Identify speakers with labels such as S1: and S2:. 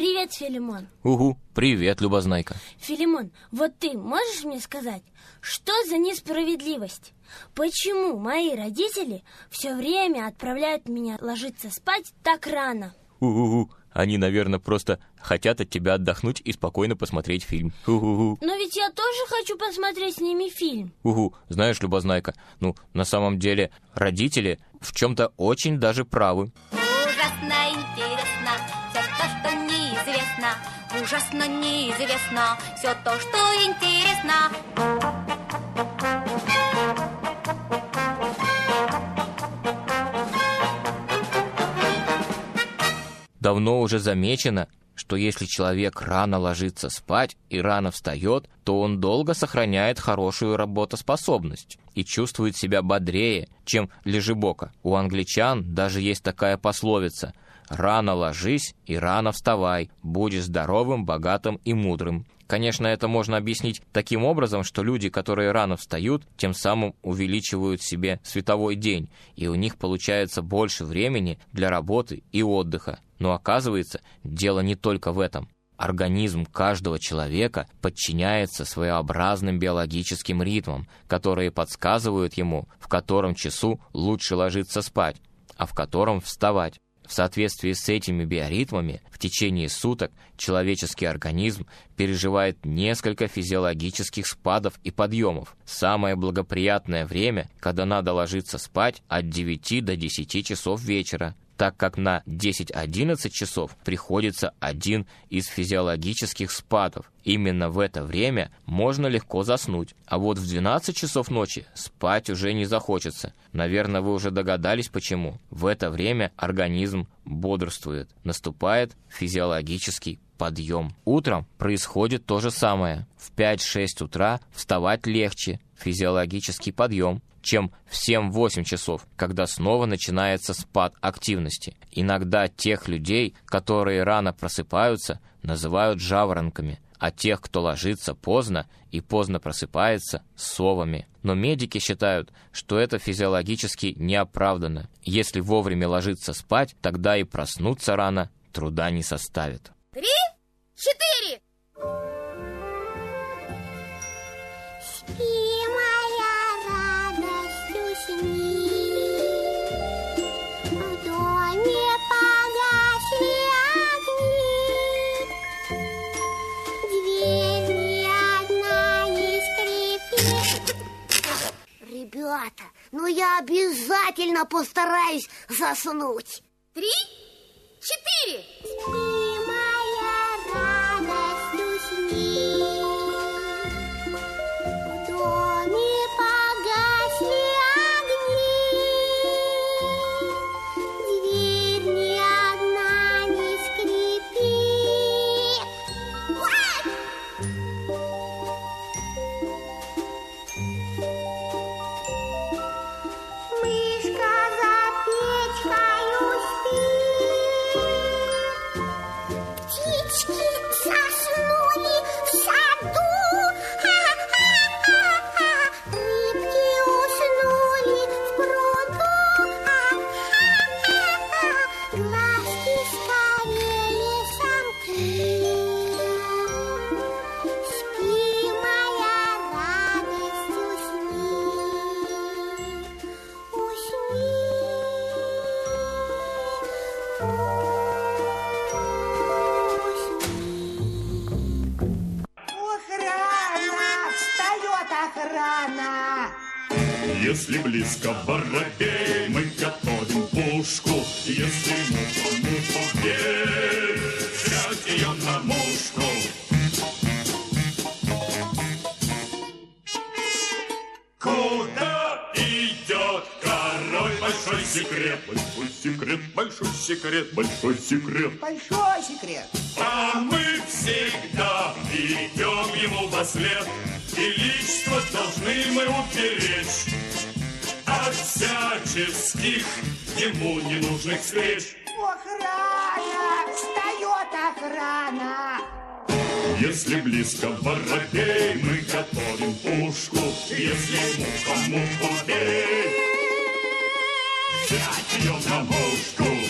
S1: Привет, Филимон.
S2: Угу, привет, Любознайка.
S1: Филимон, вот ты можешь мне сказать, что за несправедливость? Почему мои родители все время отправляют меня ложиться спать так рано?
S2: Угу, они, наверное, просто хотят от тебя отдохнуть и спокойно посмотреть фильм. Угу.
S1: Но ведь я тоже хочу посмотреть с ними фильм.
S2: Угу, знаешь, Любознайка, ну, на самом деле, родители в чем-то очень даже правы.
S3: Ужасно интересно Ужасно неизвестно все то, что интересно.
S2: Давно уже замечено, что если человек рано ложится спать и рано встает, то он долго сохраняет хорошую работоспособность и чувствует себя бодрее, чем лежебока. У англичан даже есть такая пословица «Рано ложись и рано вставай, будешь здоровым, богатым и мудрым». Конечно, это можно объяснить таким образом, что люди, которые рано встают, тем самым увеличивают себе световой день, и у них получается больше времени для работы и отдыха. Но оказывается, дело не только в этом. Организм каждого человека подчиняется своеобразным биологическим ритмам, которые подсказывают ему, в котором часу лучше ложиться спать, а в котором вставать. В соответствии с этими биоритмами в течение суток человеческий организм переживает несколько физиологических спадов и подъемов. Самое благоприятное время, когда надо ложиться спать, от 9 до 10 часов вечера, так как на 10-11 часов приходится один из физиологических спадов. Именно в это время можно легко заснуть. А вот в 12 часов ночи спать уже не захочется. Наверное, вы уже догадались почему. В это время организм бодрствует. Наступает физиологический подъем. Утром происходит то же самое. В 5-6 утра вставать легче, физиологический подъем, чем в 7-8 часов, когда снова начинается спад активности. Иногда тех людей, которые рано просыпаются, называют жаворонками, а тех, кто ложится поздно и поздно просыпается, совами. Но медики считают, что это физиологически неоправданно. Если вовремя ложиться спать, тогда и проснуться рано труда не составит.
S3: Три, четыре.
S4: Ребята, ну я обязательно постараюсь заснуть.
S3: Три, четыре.
S5: Охрана!
S6: Если близко воробей, мы готовим пушку. Если муха, муху бей, взять ее на мушку. Куда идет король? Большой секрет, большой секрет, большой секрет, большой секрет.
S5: Большой секрет.
S6: А мы всегда идем ему во след, И личство должны мы уберечь От всяческих ему ненужных встреч.
S5: Охрана! Встает охрана!
S6: Если близко воробей, мы готовим пушку. Если муха муху бей, взять ее на мушку.